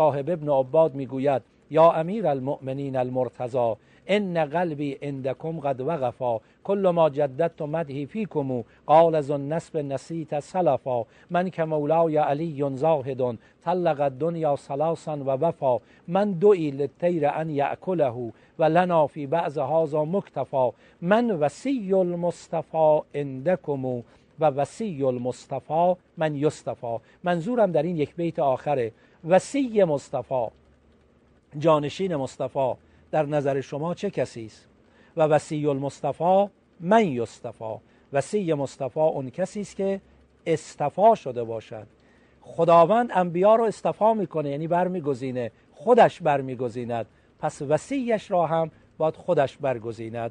صاحب ابن عباد می‌گوید یا امیر المؤمنین المرتضا ان قلبی عندکم قد وقفا کل ما جددت مدحی فیکم قال از النسب نسیت سلفا من که مولای علی زاهد طلق الدنیا سلاسا و وفا من دوی للطیر ان یأکله و لنا فی بعض هذا مکتفا من وسی المصطفى عندکم و وسی المصطفى من یصطفى منظورم در این یک بیت آخره. وسی مصطفی جانشین مصطفی در نظر شما چه کسی است؟ و وسی المصطفى من یصطفى وسی مصطفی اون کسی است که استفا شده باشد. خداوند انبیا رو استفا می‌کنه یعنی برمیگزینه. خودش برمیگزیند. پس وسیعش را هم باید خودش برگزیند.